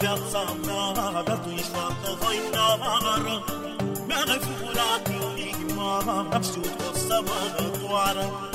viața mea Dar tu ești toată hoinară Mi-a nefurat inima N-am știut că o să mă doară.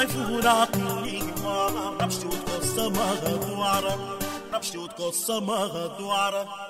Ai furat inima N-am știut că o să mă doară. N-am știut că o să mă doară.